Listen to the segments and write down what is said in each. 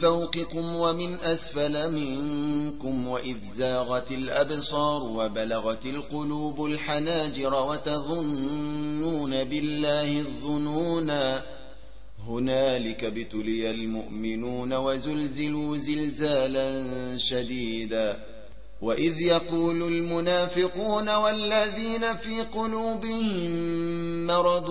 فوقكم ومن أسفل منكم وإذ زاغت الأبصار وبلغت القلوب الحناجر وتظنون بالله الظنونا هنالك ابتلي المؤمنون وزلزلوا زلزالا شديدا وإذ يقول المنافقون والذين في قلوبهم مرض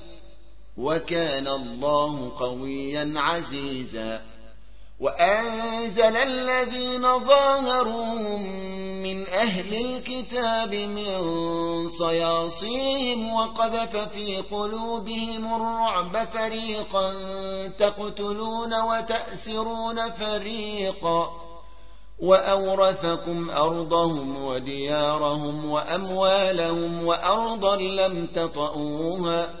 وكان الله قويا عزيزا. وأنزل الذين ظاهروا من أهل الكتاب من صياصيهم وقذف في قلوبهم الرعب فريقا تقتلون وتأسرون فريقا. وأورثكم أرضهم وديارهم وأموالهم وأرضا لم تطئوها.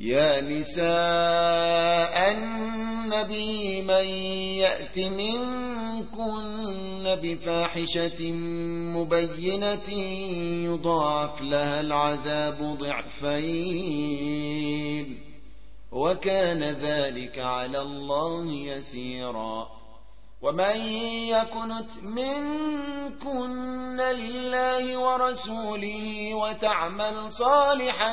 يا نساء النبي من يأت منكن بفاحشة مبينة يضاعف لها العذاب ضعفين. وكان ذلك على الله يسيرا. ومن يكنت منكن لله ورسوله وتعمل صالحا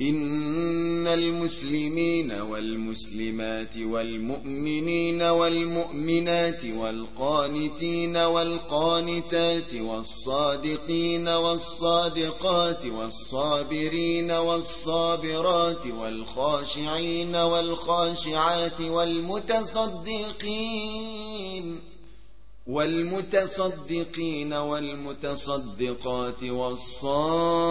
إن المسلمين والمسلمات والمؤمنين والمؤمنات والقانتين والقانتات والصادقين والصادقات والصابرين والصابرات والخاشعين والخاشعات والمتصدقين والمتصدقين والمتصدقات والصائمين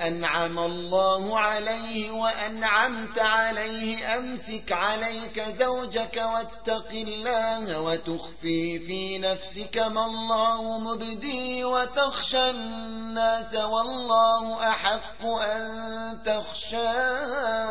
أنعم الله عليه وأنعمت عليه أمسك عليك زوجك واتق الله وتخفي في نفسك ما الله مبدي وتخشى الناس والله أحق أن تخشاه.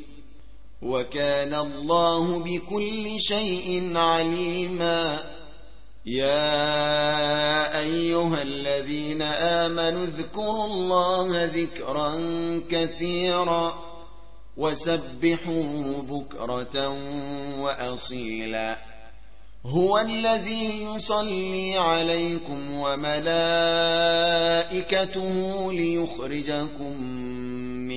وكان الله بكل شيء عليما. يا أيها الذين آمنوا اذكروا الله ذكرا كثيرا وسبحوا بكرة وأصيلا. هو الذي يصلي عليكم وملائكته ليخرجكم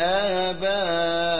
آبائهن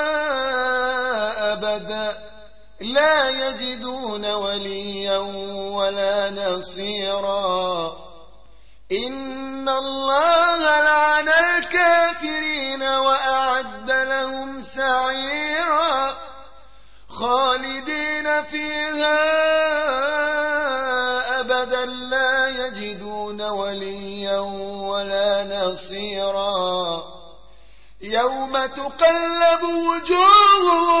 وليا ولا نصيرا. إن الله لعن الكافرين وأعد لهم سعيرا. خالدين فيها أبدا لا يجدون وليا ولا نصيرا. يوم تقلب وجوههم